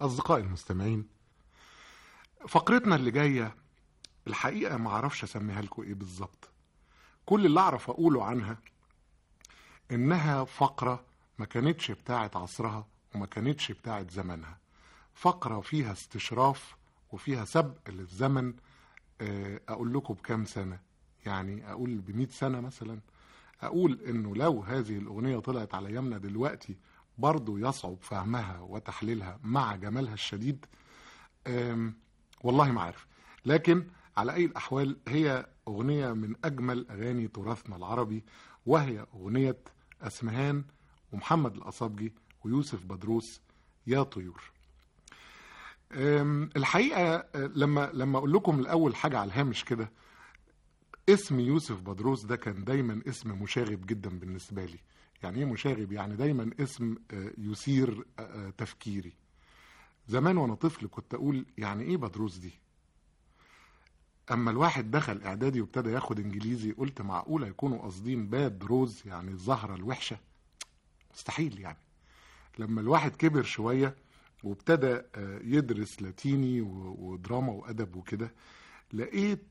أصدقائي المستمعين فقرتنا اللي جاية الحقيقة ما أسميها لكم إيه بالظبط. كل اللي أعرف أقوله عنها إنها فقرة ما كانتش بتاعة عصرها وما كانتش بتاعة زمنها. فقرة فيها استشراف وفيها سبق للزمن آه، أقول لكم بكام سنة. يعني أقول بمئة سنة مثلا. أقول إنه لو هذه الأغنية طلعت على أيامنا دلوقتي برضو يصعب فهمها وتحليلها مع جمالها الشديد والله ما عارف. لكن على أي الأحوال هي أغنية من أجمل أغاني تراثنا العربي وهي أغنية أسمهان ومحمد الأصابجي ويوسف بدروس يا طيور. الحقيقة أه، لما لما أقول لكم الأول حاجة على الهامش كده اسم يوسف بدروس ده كان دايما اسم مشاغب جدا بالنسبة لي. يعني إيه مشاغب؟ يعني دايما اسم آه، يثير آه، آه، تفكيري. زمان وأنا طفل كنت أقول يعني إيه بدروس دي؟ أما الواحد دخل إعدادي وابتدى ياخد إنجليزي قلت معقولة يكونوا قاصدين باد روز يعني الزهرة الوحشة؟ مستحيل يعني. لما الواحد كبر شوية وابتدى يدرس لاتيني ودراما وأدب وكده لقيت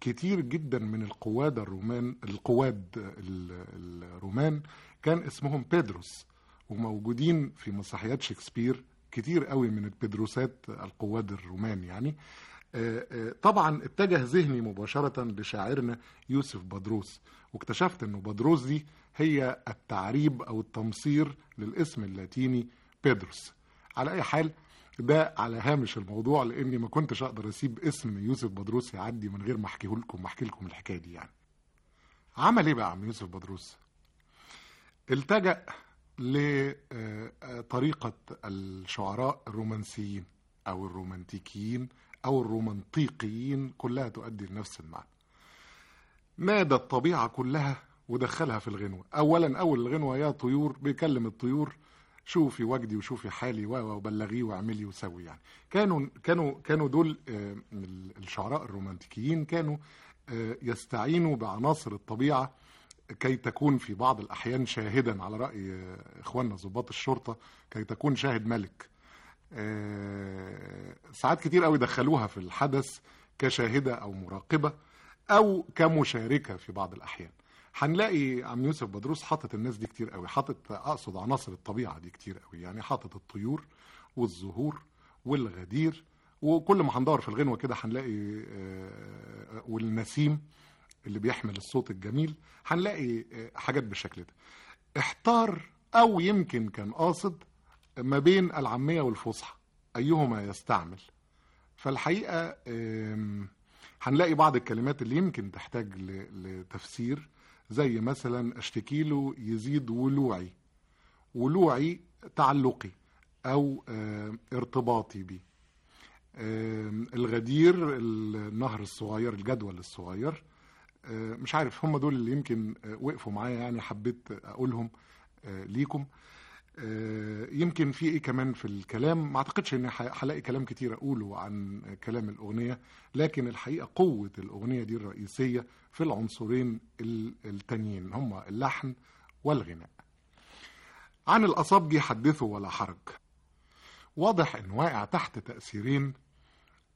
كتير جدا من القواد الرومان القواد ال- الرومان كان اسمهم بيدروس وموجودين في مسرحيات شكسبير كتير قوي من البيدروسات القواد الرومان يعني. آه، آه، طبعا اتجه ذهني مباشرة لشاعرنا يوسف بدروس واكتشفت إنه بدروس دي هي التعريب أو التمصير للاسم اللاتيني بيدروس. على أي حال ده على هامش الموضوع لاني ما كنتش أقدر اسيب اسم يوسف بدروس يعدي من غير ما احكيه لكم واحكي لكم الحكاية دي يعني. عمل إيه بقى عم يوسف بدروس التجأ لطريقة الشعراء الرومانسيين أو الرومانتيكيين أو الرومانطيقيين كلها تؤدي لنفس المعنى. نادى الطبيعة كلها ودخلها في الغنوة. أولا أول الغنوة يا طيور بيكلم الطيور شوفي وجدي وشوفي حالي وبلغيه واعملي وسوي يعني. كانوا كانوا كانوا دول آه، الشعراء الرومانتيكيين كانوا آه، يستعينوا بعناصر الطبيعة كي تكون في بعض الأحيان شاهدا على رأي آه، إخواننا ضباط الشرطة كي تكون شاهد ملك. ساعات كتير قوي دخلوها في الحدث كشاهدة أو مراقبة أو كمشاركة في بعض الأحيان. هنلاقي عم يوسف بدروس حاطط الناس دي كتير قوي حاطط أقصد عناصر الطبيعة دي كتير قوي. يعني حاطط الطيور والزهور والغدير وكل ما هندور في الغنوة كده هنلاقي آه، والنسيم اللي بيحمل الصوت الجميل هنلاقي آه، حاجات بالشكل ده. احتار أو يمكن كان قاصد ما بين العامية والفصحى أيهما يستعمل؟ فالحقيقة هنلاقي بعض الكلمات اللي يمكن تحتاج لتفسير زي مثلا اشتكي له يزيد ولوعي ولوعي تعلقي أو آم، ارتباطي بيه. آم، الغدير النهر الصغير الجدول الصغير آه، مش عارف هم دول اللي يمكن آه، وقفوا معايا يعني حبيت أقولهم آه، ليكم. آه، يمكن في إيه كمان في الكلام؟ ما أعتقدش ان هلاقي كلام كتير أقوله عن كلام الأغنية لكن الحقيقة قوة الأغنية دي الرئيسية في العنصرين ال- التانيين هم اللحن والغناء. عن الاصابجي حدثوا ولا حرج. واضح انه واقع تحت تأثيرين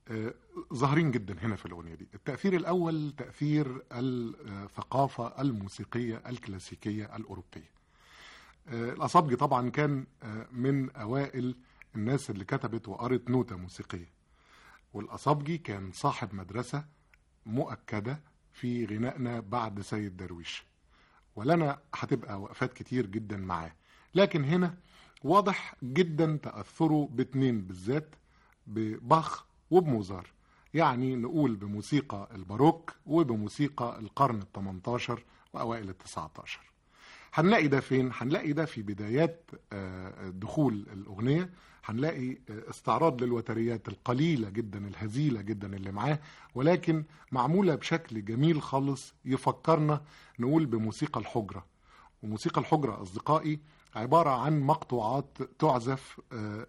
آه، ظاهرين جدا هنا في الأغنية دي. التأثير الأول تأثير الثقافة الموسيقية الكلاسيكية الأوروبية. آه، الأصابجي طبعا كان آه، من أوائل الناس اللي كتبت وقرت نوتة موسيقية. والأصابجي كان صاحب مدرسة مؤكدة في غنائنا بعد سيد درويش. ولنا هتبقى وقفات كتير جدا معاه. لكن هنا واضح جدا تأثره باتنين بالذات بباخ وبموزار. يعني نقول بموسيقى الباروك وبموسيقى القرن ال 18 وأوائل ال 19 هنلاقي ده فين؟ هنلاقي ده في بدايات آه، دخول الأغنية. هنلاقي آه، استعراض للوتريات القليلة جدا الهزيلة جدا اللي معاه. ولكن معمولة بشكل جميل خالص يفكرنا نقول بموسيقى الحجرة. وموسيقى الحجرة أصدقائي عبارة عن مقطوعات تعزف آه،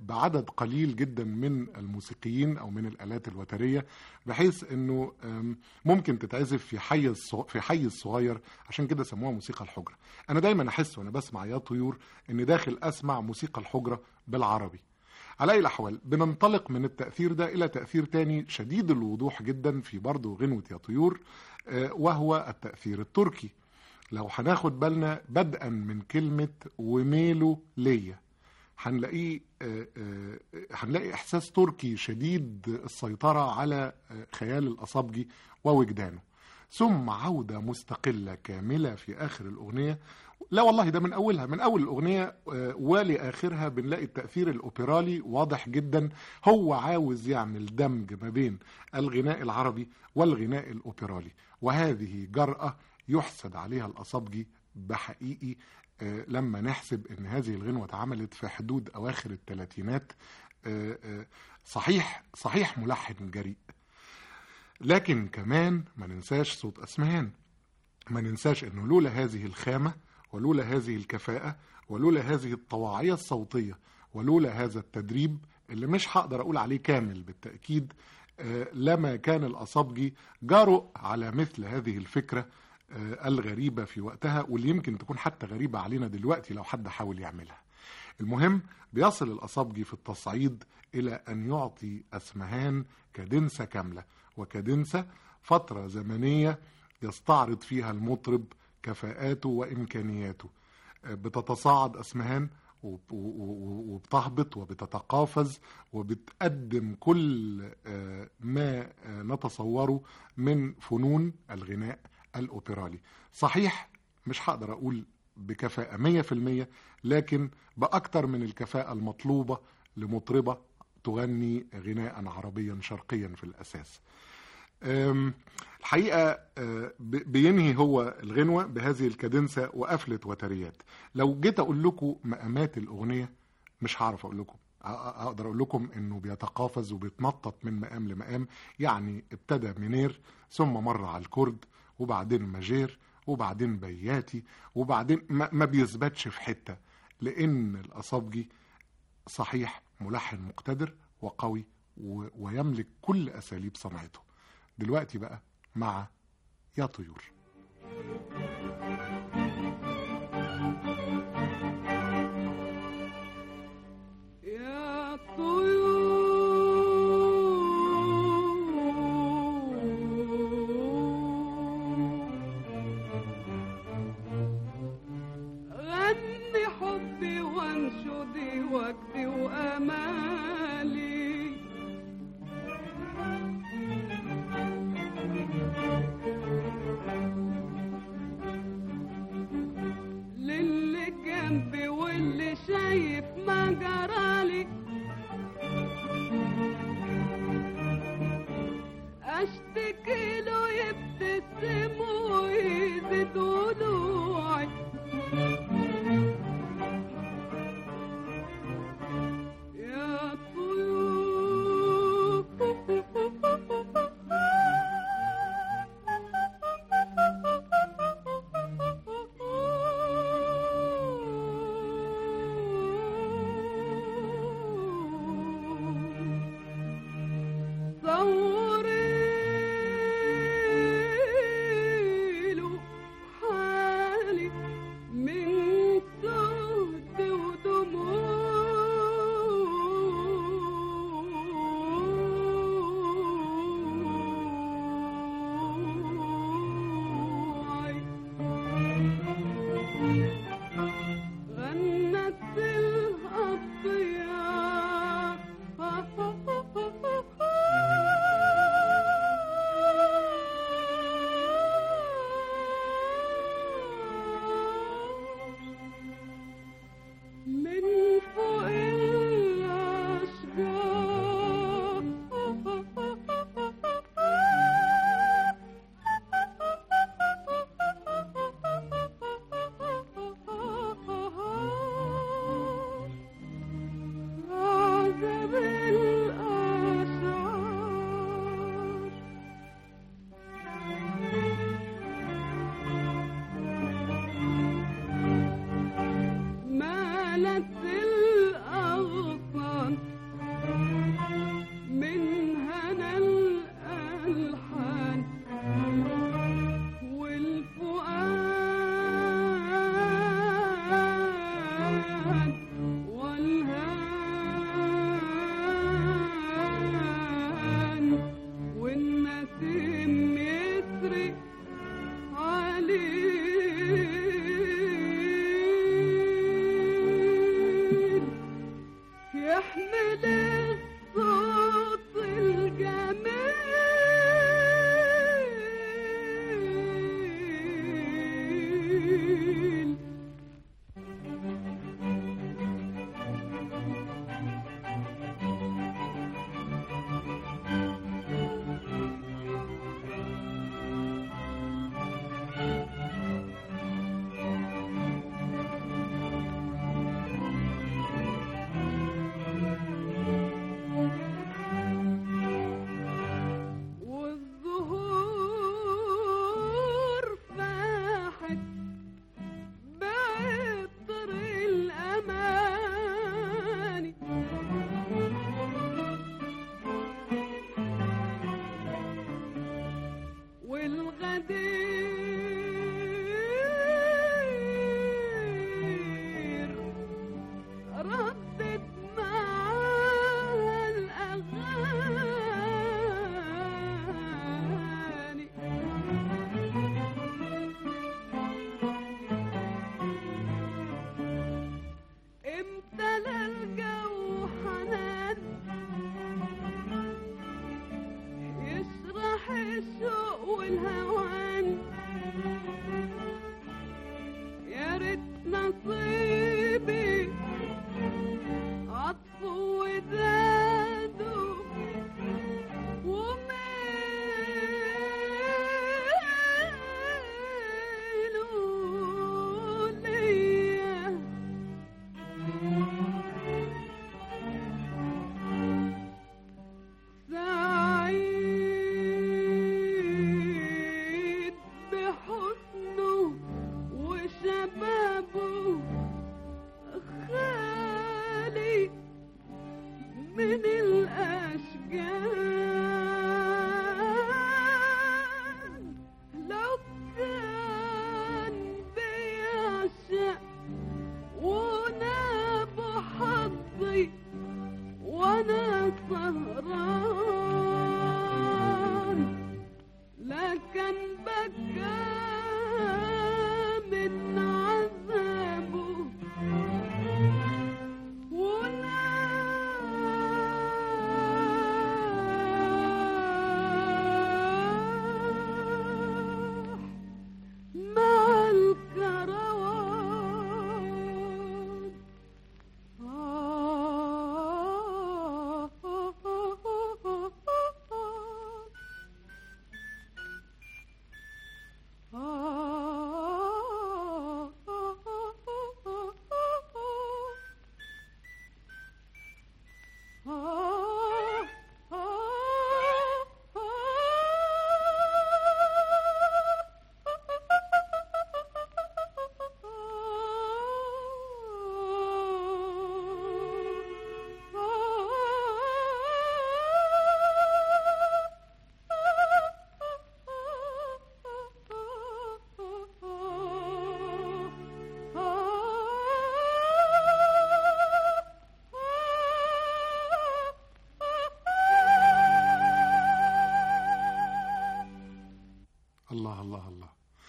بعدد قليل جدا من الموسيقيين أو من الآلات الوترية بحيث أنه ممكن تتعزف في صغ- في حيز صغير عشان كده سموها موسيقى الحجرة. أنا دايما أحس وأنا بسمع يا طيور أني داخل أسمع موسيقى الحجرة بالعربي. على أي الأحوال بننطلق من التأثير ده إلى تأثير تاني شديد الوضوح جدا في برضه غنوة يا طيور آه، وهو التأثير التركي. لو هناخد بالنا بدءا من كلمة وميلو ليا هنلاقيه آه، آه، هنلاقي إحساس تركي شديد السيطرة على آه، خيال الأصابجي ووجدانه. ثم عودة مستقلة كاملة في آخر الأغنية. لا والله ده من أولها. من أول الأغنية ولآخرها بنلاقي التأثير الأوبرالي واضح جدا. هو عاوز يعمل دمج ما بين الغناء العربي والغناء الأوبرالي وهذه جرأة يحسد عليها الأصابجي بحقيقي آه، لما نحسب إن هذه الغنوة اتعملت في حدود أواخر الثلاثينات آه، آه، صحيح صحيح ملحن جريء. لكن كمان ما ننساش صوت أسمهان. ما ننساش إنه لولا هذه الخامة ولولا هذه الكفاءة ولولا هذه الطواعية الصوتية ولولا هذا التدريب اللي مش هقدر أقول عليه كامل بالتأكيد لما كان الأصابجي جرؤ على مثل هذه الفكرة الغريبة في وقتها واللي يمكن تكون حتى غريبة علينا دلوقتي لو حد حاول يعملها. المهم بيصل الأصابجي في التصعيد إلى أن يعطي أسمهان كدنسة كاملة. وكدنسة فترة زمنية يستعرض فيها المطرب كفاءاته وإمكانياته. آه، بتتصاعد أسمهان وبتهبط وبتتقافز وبتقدم كل آه، ما آه، نتصوره من فنون الغناء. الأوبرالي صحيح مش هقدر أقول بكفاءة 100% لكن بأكتر من الكفاءة المطلوبة لمطربة تغني غناء عربيا شرقيا في الأساس. الحقيقة أه، بينهي هو الغنوة بهذه الكادنسة وقفلة وتريات. لو جيت أقول لكم مقامات الأغنية مش هعرف أقول لكم. أقدر أقول لكم إنه بيتقافز وبيتنطط من مقام لمقام يعني ابتدى منير ثم مر على الكرد وبعدين ماجير وبعدين بياتي وبعدين ما بيثبتش في حتة لأن الأصابجي صحيح ملحن مقتدر وقوي ويملك كل أساليب صنعته. دلوقتي بقى مع يا طيور. يا